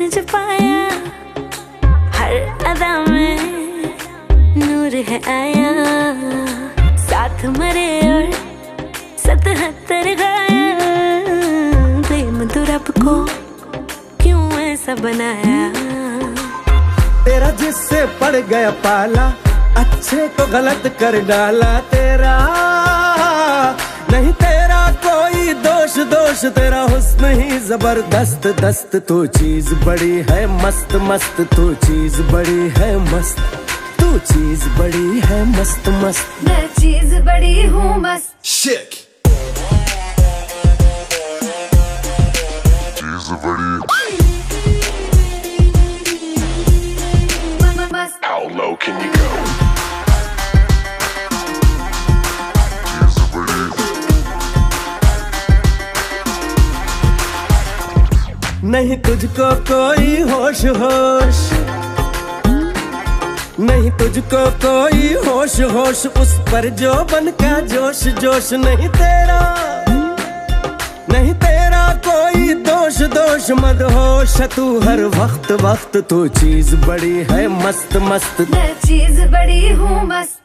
हुस्न जो पाया। हर अदा में नूर है आया। साथ मरे और सतहत्तर गाया। प्रेम तो रब को क्यों ऐसा बनाया? तेरा जिससे पड़ गया पाला, अच्छे को गलत कर डाला तेरा। नहीं तेरा कोई दोष दोष तेरा हुस्न ही ज़बरदस्त। दस्त तू चीज़ बड़ी है मस्त मस्त तू चीज़ बड़ी है मस्त। तू चीज़ बड़ी है मस्त मस्त। मैं चीज़ बड़ी हूँ मस्त। Chick. चीज़ बड़ी। नहीं तुझको कोई होश होश। नहीं तुझको कोई होश होश उस पर जो बन का जोश जोश नहीं तेरा। नहीं तेरा कोई दोष दोष मत होश तू हर वक्त वक्त तू चीज़ बड़ी है मस्त मस्त। मैं चीज़ बड़ी हूँ मस्त.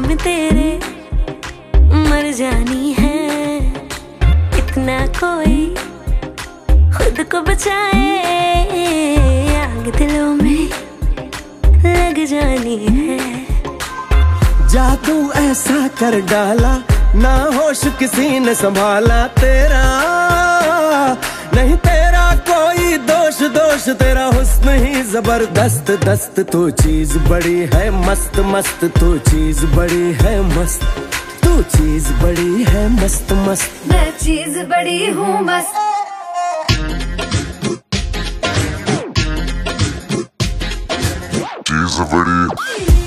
में तेरे मर जानी है। इतना कोई खुद को बचाए, आग दिलों में लग जानी है। जादू ऐसा कर डाला ना होश किसी ने संभाला, तेरा दोष तेरा हुस्न ही ज़बरदस्त दस्त तू चीज़ बड़ी है मस्त मस्त तू चीज़ बड़ी है मस्त तू चीज़ बड़ी है मस्त मस्त। मैं चीज़ बड़ी हूँ मस्त। चीज़ बड़ी।